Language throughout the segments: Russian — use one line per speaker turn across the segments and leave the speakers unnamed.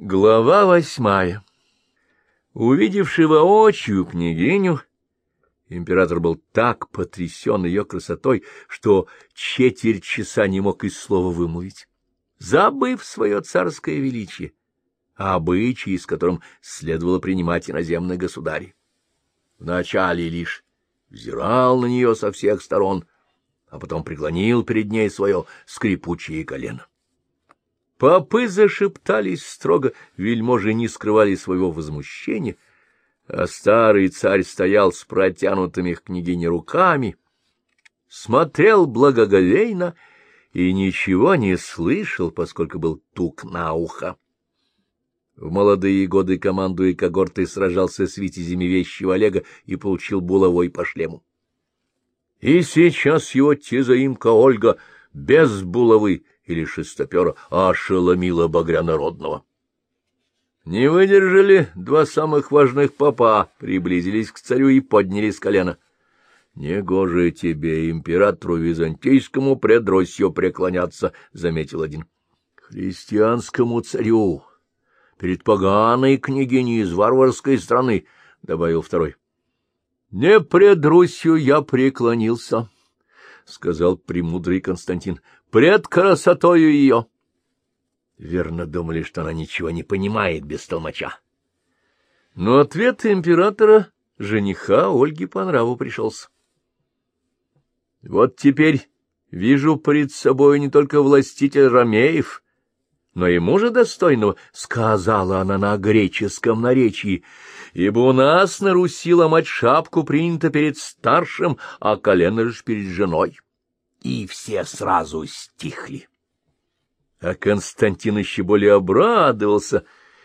Глава восьмая Увидевший воочию княгиню, император был так потрясен ее красотой, что четверть часа не мог и слова вымолвить, забыв свое царское величие, обычаи, с которым следовало принимать иноземных государей. Вначале лишь взирал на нее со всех сторон, а потом преклонил перед ней свое скрипучее колено. Попы зашептались строго, вельможи не скрывали своего возмущения, а старый царь стоял с протянутыми к княгине руками, смотрел благоговейно и ничего не слышал, поскольку был тук на ухо. В молодые годы командуя когортой сражался с витязями вещего Олега и получил булавой по шлему. И сейчас его тезаимка Ольга без булавы или шестопера, ошеломила багря народного. Не выдержали два самых важных попа, приблизились к царю и подняли с колена. — Негоже тебе, императору византийскому, пред Россию преклоняться, — заметил один. — Христианскому царю, перед поганой княгиней из варварской страны, — добавил второй. — Не пред Русью я преклонился, — сказал премудрый Константин пред красотою ее. Верно думали, что она ничего не понимает без толмача. Но ответ императора жениха Ольги по нраву пришелся. Вот теперь вижу пред собой не только властитель Ромеев, но и мужа достойного, — сказала она на греческом наречии, — ибо у нас на Руси ломать шапку принято перед старшим, а колено лишь перед женой и все сразу стихли. А Константин еще более обрадовался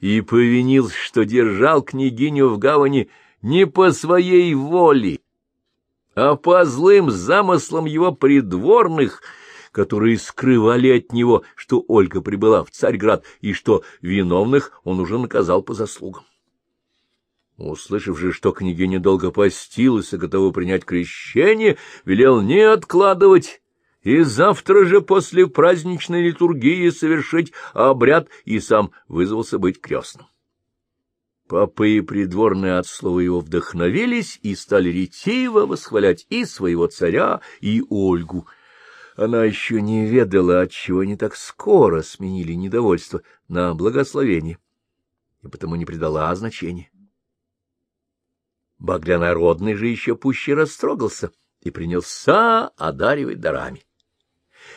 и повинился, что держал княгиню в гавани не по своей воле, а по злым замыслам его придворных, которые скрывали от него, что Ольга прибыла в Царьград и что виновных он уже наказал по заслугам. Услышав же, что княгиня долго постилась и готова принять крещение, велел не откладывать и завтра же после праздничной литургии совершить обряд и сам вызвался быть крестным. Папы и придворные от слова его вдохновились и стали ретиво восхвалять и своего царя, и Ольгу. Она еще не ведала, отчего не так скоро сменили недовольство на благословение, и потому не придала значения. Багрянародный же еще пуще растрогался и принялся одаривать дарами.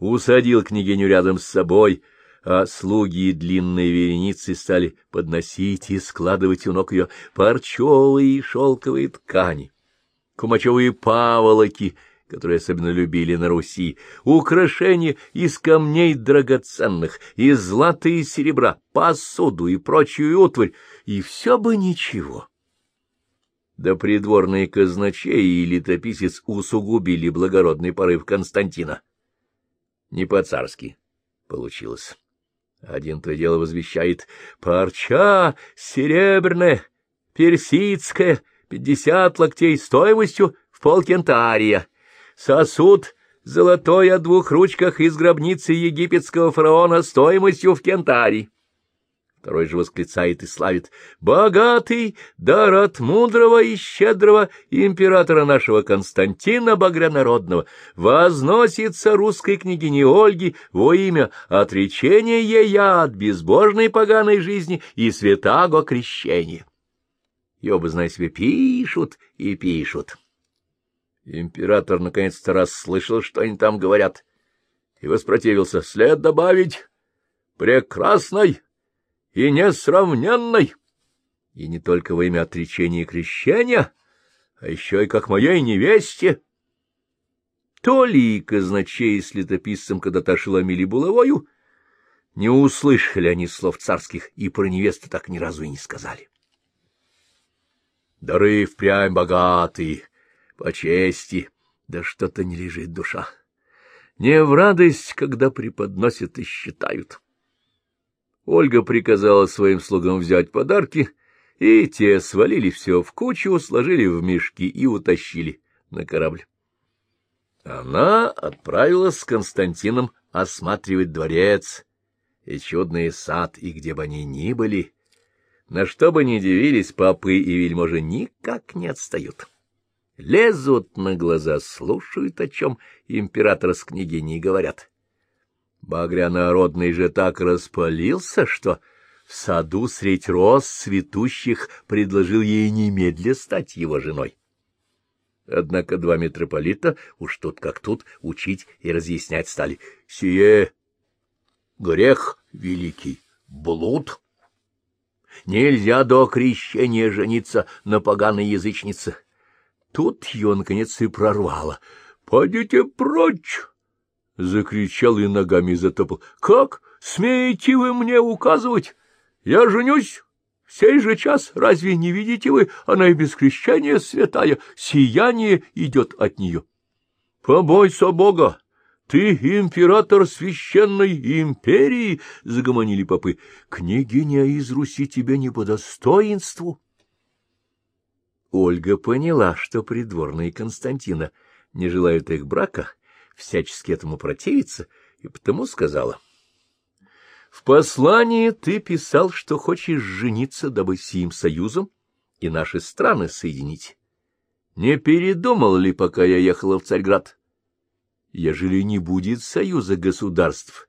Усадил княгиню рядом с собой, а слуги длинной вереницы стали подносить и складывать у ног ее парчевые и шелковые ткани, кумачевые паволоки, которые особенно любили на Руси, украшения из камней драгоценных, из злата и серебра, посуду и прочую утварь, и все бы ничего. Да придворные казначей и летописец усугубили благородный порыв Константина. Не по-царски получилось. Один то дело возвещает «Парча серебряная, персидская, пятьдесят локтей стоимостью в полкентария, сосуд золотой о двух ручках из гробницы египетского фараона стоимостью в кентарий». Второй же восклицает и славит «Богатый дар от мудрого и щедрого императора нашего Константина Багрянародного возносится русской княгине Ольги во имя отречения ея от безбожной поганой жизни и святаго крещения». И оба, знай себе, пишут и пишут. Император наконец-то расслышал, что они там говорят, и воспротивился. След добавить «прекрасной» и несравненной, и не только во имя отречения и крещения, а еще и как моей невесте. То ли казначей с летописцем когда-то ошеломили булавою, не услышали они слов царских и про невесту так ни разу и не сказали. Дары впрямь богатые, по чести, да что-то не лежит душа. Не в радость, когда преподносят и считают. Ольга приказала своим слугам взять подарки, и те свалили все в кучу, сложили в мешки и утащили на корабль. Она отправилась с Константином осматривать дворец, и чудный сад, и где бы они ни были, на что бы ни дивились, папы и вельможи никак не отстают. Лезут на глаза, слушают, о чем император с княгиней говорят. Багрянародный же так распалился, что в саду средь роз цветущих предложил ей немедля стать его женой. Однако два митрополита уж тут как тут учить и разъяснять стали. Сие грех великий, блуд. Нельзя до крещения жениться на поганой язычнице. Тут ее, наконец, и прорвало. — Пойдите прочь! — закричал и ногами затопал. — Как смеете вы мне указывать? Я женюсь в сей же час. Разве не видите вы, она и без крещения святая, сияние идет от нее. Побойся Бога! Ты император священной империи, — загомонили попы. Княгиня из Руси тебе не по достоинству. Ольга поняла, что придворные Константина не желают их брака, всячески этому противиться, и потому сказала. — В послании ты писал, что хочешь жениться, дабы сим союзом и наши страны соединить. Не передумал ли, пока я ехала в Царьград? Ежели не будет союза государств,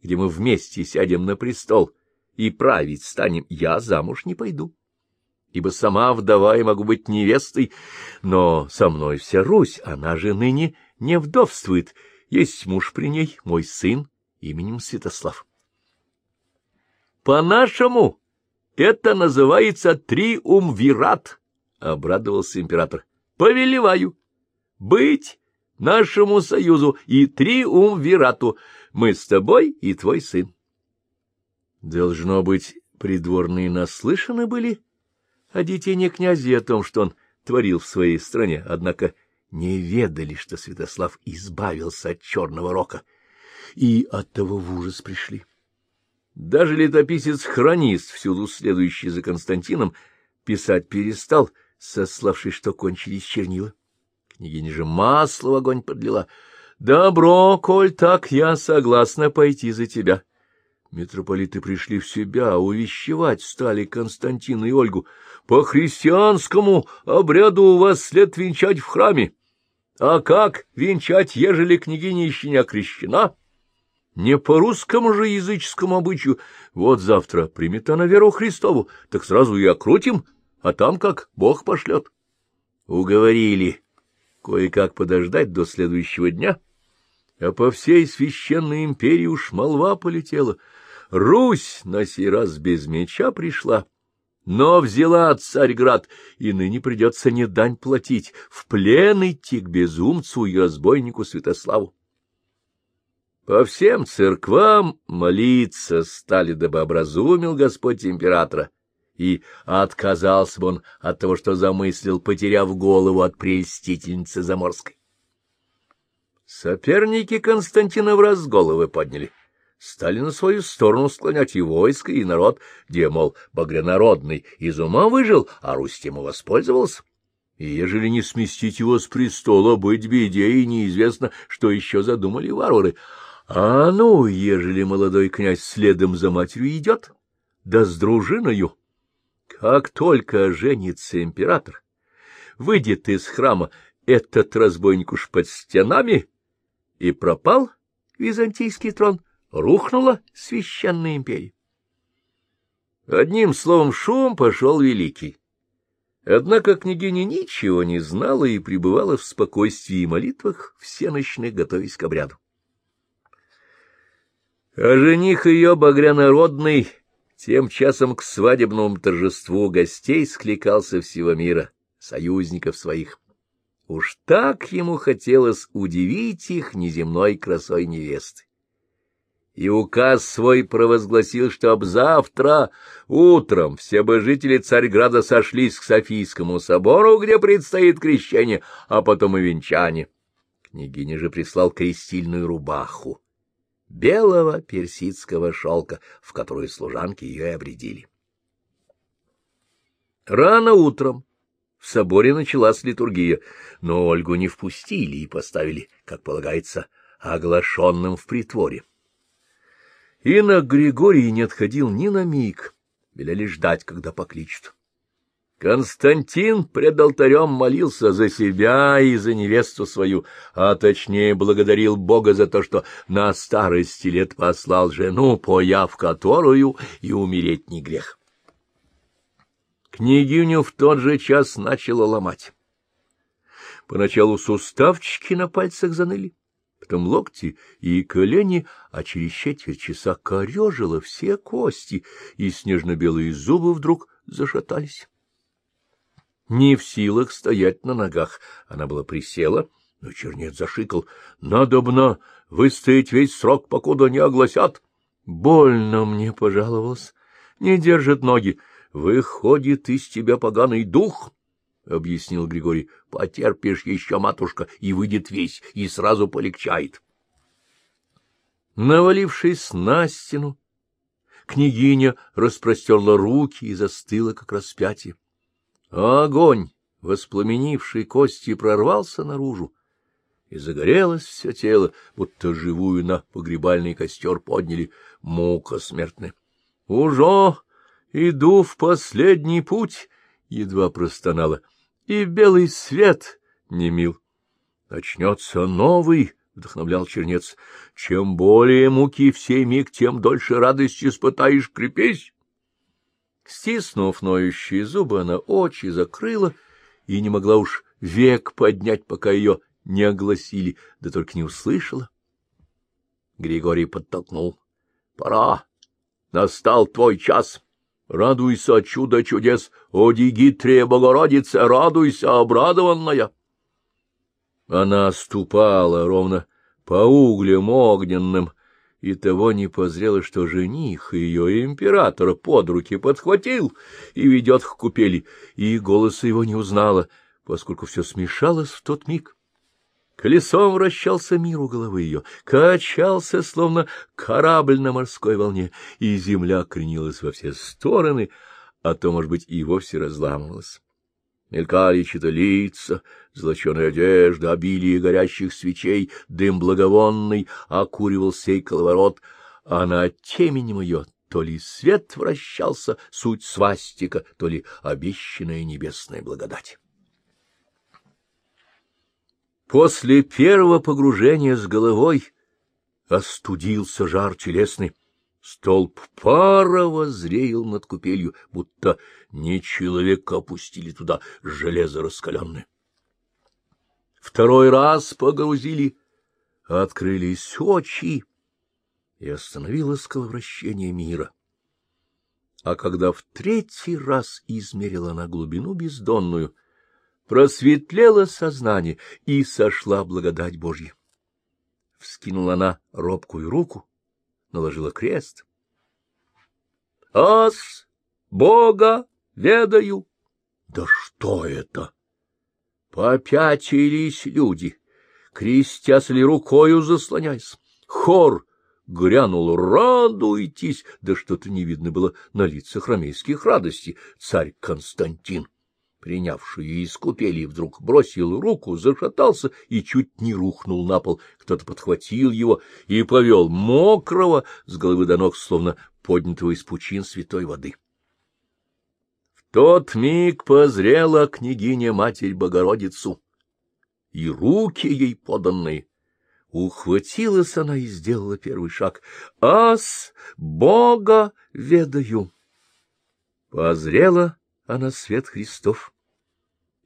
где мы вместе сядем на престол и править станем, я замуж не пойду ибо сама вдова и могу быть невестой, но со мной вся Русь, она же ныне не вдовствует, есть муж при ней, мой сын, именем Святослав. По-нашему это называется триумвират, — обрадовался император. — Повелеваю быть нашему союзу и триумвирату, мы с тобой и твой сын. Должно быть, придворные наслышаны были о детине князя и о том, что он творил в своей стране, однако не ведали, что Святослав избавился от черного рока, и от того в ужас пришли. Даже летописец-хронист, всюду следующий за Константином, писать перестал, сославшись, что кончились чернила. Княгиня же масло в огонь подлила. — Добро, коль так, я согласна пойти за тебя. — Митрополиты пришли в себя, увещевать стали Константина и Ольгу. По христианскому обряду у вас след венчать в храме. А как венчать, ежели княгиня еще не окрещена? Не по русскому же языческому обычаю. Вот завтра примет она веру Христову, так сразу и окрутим, а там как Бог пошлет. Уговорили кое-как подождать до следующего дня, а по всей священной империи уж молва полетела — Русь на сей раз без меча пришла, но взяла Царьград, и ныне придется не дань платить, в плен идти к безумцу и разбойнику Святославу. По всем церквам молиться стали, дабы образумил Господь императора, и отказался бы он от того, что замыслил, потеряв голову от прельстительницы Заморской. Соперники Константина в раз головы подняли — стали на свою сторону склонять и войско, и народ, где, мол, багрянародный из ума выжил, а Русь ему воспользовался. И ежели не сместить его с престола, быть беде, и неизвестно, что еще задумали варвары. А ну, ежели молодой князь следом за матерью идет, да с дружиною, как только женится император, выйдет из храма этот разбойник уж под стенами, и пропал византийский трон, рухнула священная империя. Одним словом, шум пошел великий. Однако княгиня ничего не знала и пребывала в спокойствии и молитвах, всеночных готовясь к обряду. А жених ее, багрянародный, тем часом к свадебному торжеству гостей скликался всего мира, союзников своих. Уж так ему хотелось удивить их неземной красой невесты и указ свой провозгласил, что об завтра утром все бы жители Царьграда сошлись к Софийскому собору, где предстоит крещение, а потом и венчание. Княгиня же прислал крестильную рубаху белого персидского шелка, в которую служанки ее и обредили. Рано утром в соборе началась литургия, но Ольгу не впустили и поставили, как полагается, оглашенным в притворе. И на Григорий не отходил ни на миг, велели ждать, когда покличут. Константин пред алтарем молился за себя и за невесту свою, а точнее благодарил Бога за то, что на старости лет послал жену, появ которую и умереть не грех. Княгиню в тот же час начала ломать. Поначалу суставчики на пальцах заныли, потом локти и колени, а через четверть часа корежило все кости, и снежно-белые зубы вдруг зашатались. Не в силах стоять на ногах, она была присела, но чернец зашикал. — Надобно выстоять весь срок, покуда не огласят. Больно мне пожаловалась. Не держит ноги. Выходит из тебя поганый дух, — объяснил Григорий. — Потерпишь еще, матушка, и выйдет весь, и сразу полегчает. Навалившись на стену, княгиня распростерла руки и застыла, как распятие. Огонь, воспламенивший кости, прорвался наружу, и загорелось все тело, будто живую на погребальный костер подняли мука смертная. — Ужо иду в последний путь, — едва простонала, — и белый свет не мил. — Начнется новый, — вдохновлял чернец, — чем более муки в сей миг, тем дольше радости испытаешь, крепись. Стиснув ноющие зубы, она очи закрыла и не могла уж век поднять, пока ее не огласили, да только не услышала. Григорий подтолкнул. — Пора. Настал твой час. Радуйся, чудо чудес, о Дигитрия Богородица, радуйся, обрадованная. Она ступала ровно по углям огненным, и того не позрело, что жених ее императора под руки подхватил и ведет к купели, и голоса его не узнала, поскольку все смешалось в тот миг. Колесом вращался мир у головы ее, качался, словно корабль на морской волне, и земля кренилась во все стороны, а то, может быть, и вовсе разламывалась. Мелькали чьи-то лица, золоченая одежда, обилие горящих свечей, дым благовонный окуривал сей коловорот, а на теменем ее то ли свет вращался, суть свастика, то ли обещанная небесная благодать. После первого погружения с головой остудился жар телесный, Столб пара возреял над купелью, будто не человека опустили туда железо раскаленное. Второй раз погрузили, открылись очи, и остановилось коловращение мира. А когда в третий раз измерила на глубину бездонную, просветлело сознание и сошла благодать Божья. Вскинула она робкую руку, наложила крест. «Ас, Бога ведаю!» «Да что это?» Попятились люди, крестясь ли рукою заслоняясь. Хор грянул «Радуйтесь!» Да что-то не видно было на лицах ромейских радости. Царь Константин принявший из купели, вдруг бросил руку, зашатался и чуть не рухнул на пол. Кто-то подхватил его и повел мокрого с головы до ног, словно поднятого из пучин святой воды. В тот миг позрела княгиня-матерь Богородицу, и руки ей поданные. Ухватилась она и сделала первый шаг. «Ас, Бога ведаю!» Позрела она свет Христов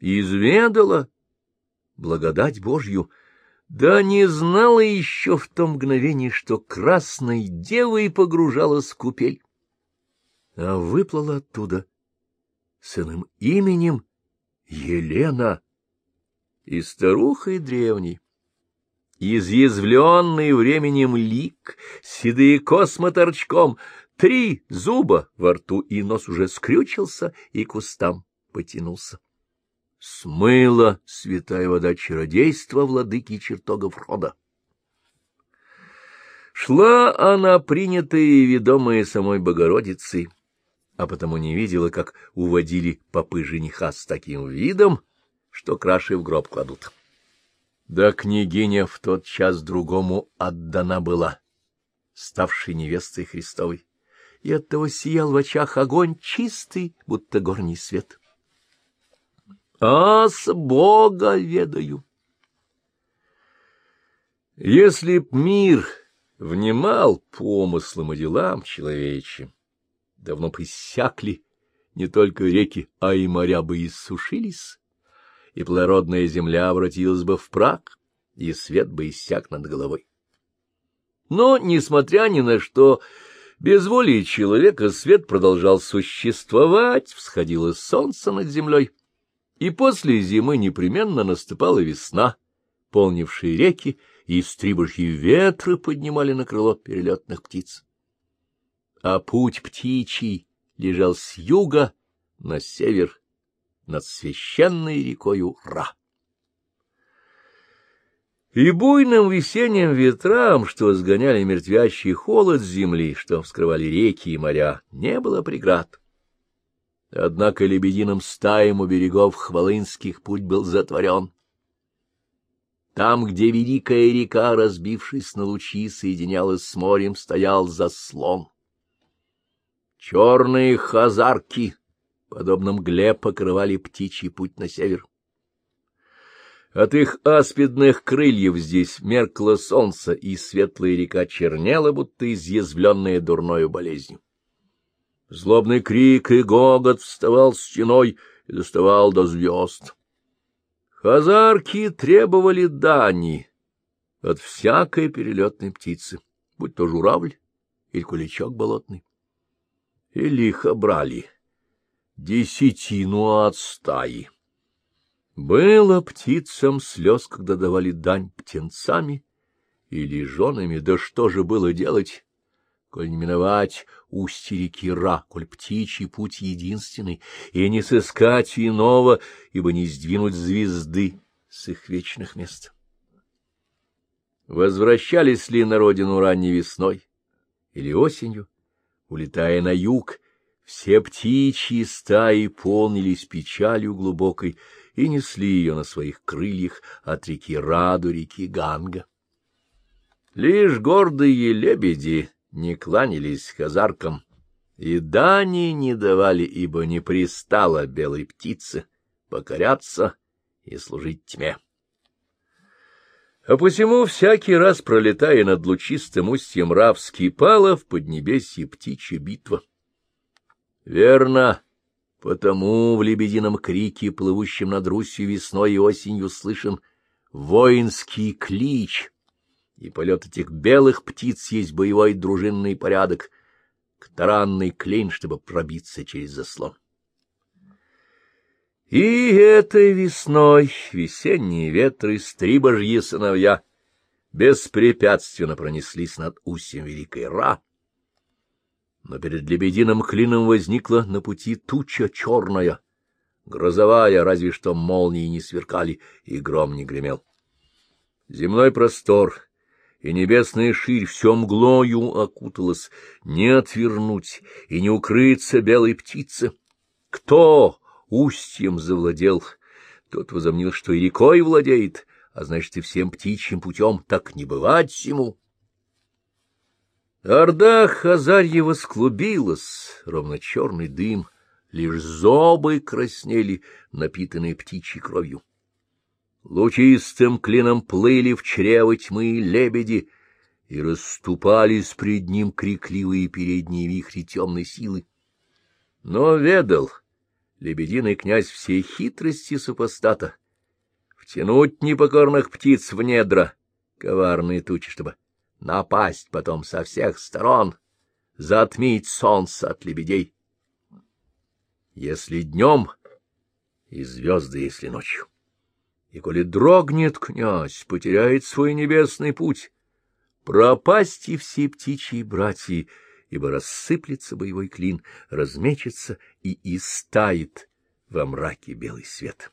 изведала благодать Божью, да не знала еще в том мгновении, что красной девой погружалась в купель, а выплыла оттуда с иным именем Елена и старухой древней. Изъязвленный временем лик, седые космы торчком, три зуба во рту, и нос уже скрючился и кустам потянулся смыла святая вода чародейства владыки чертогов рода. Шла она, принятая и ведомая самой Богородицей, а потому не видела, как уводили попы жениха с таким видом, что краши в гроб кладут. Да княгиня в тот час другому отдана была, ставшей невестой Христовой, и оттого сиял в очах огонь чистый, будто горний свет. А с Бога ведаю! Если б мир внимал помыслам и делам человечьим, давно присякли не только реки, а и моря бы иссушились, и плодородная земля обратилась бы в прах, и свет бы иссяк над головой. Но, несмотря ни на что, без воли человека свет продолжал существовать, всходило солнце над землей, и после зимы непременно наступала весна, полнившие реки, и стрибожьи ветры поднимали на крыло перелетных птиц. А путь птичий лежал с юга на север над священной рекою Ра. И буйным весенним ветрам, что сгоняли мертвящий холод с земли, что вскрывали реки и моря, не было преград. Однако лебединым стаем у берегов Хвалынских путь был затворен. Там, где великая река, разбившись на лучи, соединялась с морем, стоял заслон. Черные хазарки, подобно мгле, покрывали птичий путь на север. От их аспидных крыльев здесь меркло солнце, и светлая река чернела, будто изъязвленная дурною болезнью. Злобный крик и гогот вставал стеной и доставал до звезд. Хазарки требовали дани от всякой перелетной птицы, будь то журавль или куличок болотный и лихо брали десятину от стаи. Было птицам слез, когда давали дань птенцами или женами, да что же было делать, коль не миновать устье реки Ра, коль птичий путь единственный, и не сыскать иного, ибо не сдвинуть звезды с их вечных мест. Возвращались ли на родину ранней весной или осенью, Улетая на юг, все птичьи стаи полнились печалью глубокой и несли ее на своих крыльях от реки Раду, реки Ганга. Лишь гордые лебеди не кланялись казаркам, и дани не давали, ибо не пристало белой птице покоряться и служить тьме. А посему всякий раз, пролетая над лучистым устьем Ра, вскипала в поднебесье птичья битва. Верно, потому в лебедином крике, плывущем над Русью весной и осенью, слышен воинский клич, и полет этих белых птиц есть боевой дружинный порядок, таранный клин, чтобы пробиться через заслон. И этой весной весенние ветры, стрибожьи сыновья, беспрепятственно пронеслись над устьем Великой Ра. Но перед лебединым клином возникла на пути туча черная, грозовая, разве что молнии не сверкали и гром не гремел. Земной простор и небесная ширь все мглою окуталась, не отвернуть и не укрыться белой птице. Кто устьем завладел. Тот возомнил, что и рекой владеет, а значит, и всем птичьим путем так не бывать ему. Орда Хазарьева склубилась, ровно черный дым, лишь зобы краснели, напитанные птичьей кровью. Лучистым клином плыли в чрево тьмы лебеди, и расступались пред ним крикливые передние вихри темной силы. Но ведал, лебединый князь все хитрости супостата, втянуть непокорных птиц в недра, коварные тучи, чтобы напасть потом со всех сторон, затмить солнце от лебедей. Если днем, и звезды, если ночью. И коли дрогнет князь, потеряет свой небесный путь, пропасть все птичьи братья — ибо рассыплется боевой клин, размечется и истает во мраке белый свет.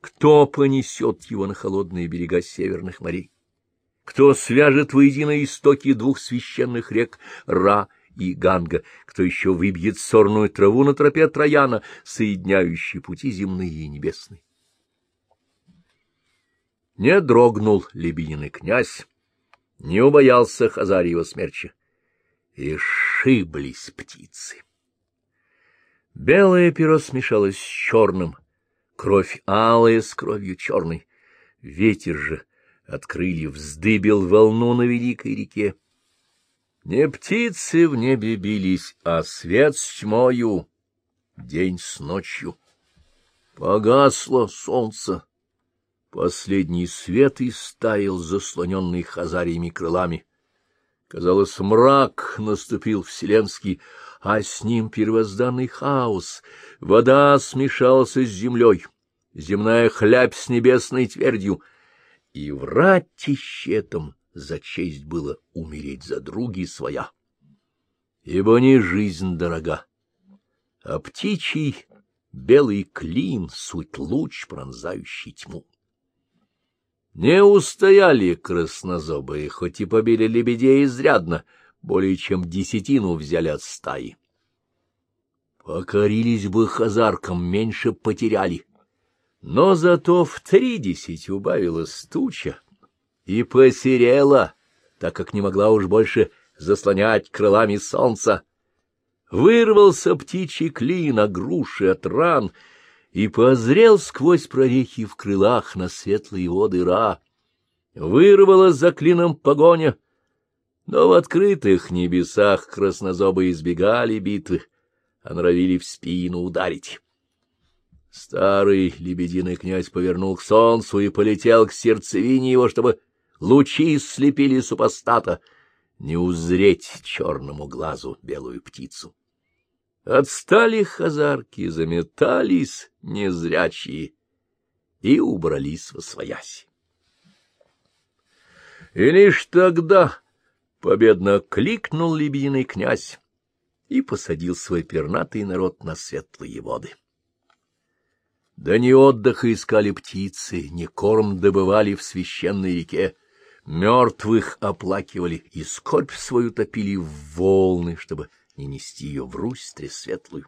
Кто понесет его на холодные берега северных морей? Кто свяжет воедино истоки двух священных рек Ра и Ганга? Кто еще выбьет сорную траву на тропе Трояна, соединяющей пути земные и небесные? Не дрогнул лебединый князь, не убоялся Хазарьева смерча. И шиблись птицы. Белое перо смешалось с черным, кровь алая с кровью черной. Ветер же от крыльев вздыбил волну на великой реке. Не птицы в небе бились, а свет с тьмою, день с ночью. Погасло солнце. Последний свет истаял, заслоненный хазариями крылами. Казалось, мрак наступил вселенский, а с ним первозданный хаос. Вода смешался с землей, земная хлябь с небесной твердью. И в ратище этом за честь было умереть за други своя. Ибо не жизнь дорога, а птичий белый клин — суть луч, пронзающий тьму. Не устояли краснозобые, хоть и побили лебедей изрядно, более чем десятину взяли от стаи. Покорились бы хазаркам, меньше потеряли. Но зато в тридесять убавилась туча и посерела, так как не могла уж больше заслонять крылами солнца. Вырвался птичий клин, а груши от ран, и позрел сквозь прорехи в крылах на светлые воды Ра. Вырвалась за клином погоня, но в открытых небесах краснозобы избегали битвы, а норовили в спину ударить. Старый лебединый князь повернул к солнцу и полетел к сердцевине его, чтобы лучи слепили супостата, не узреть черному глазу белую птицу. Отстали хазарки, заметались незрячие и убрались во свояси. И лишь тогда победно кликнул лебединый князь и посадил свой пернатый народ на светлые воды. Да не отдыха искали птицы, не корм добывали в священной реке, мертвых оплакивали и скорбь свою топили в волны, чтобы не нести ее в Русь тресветлую.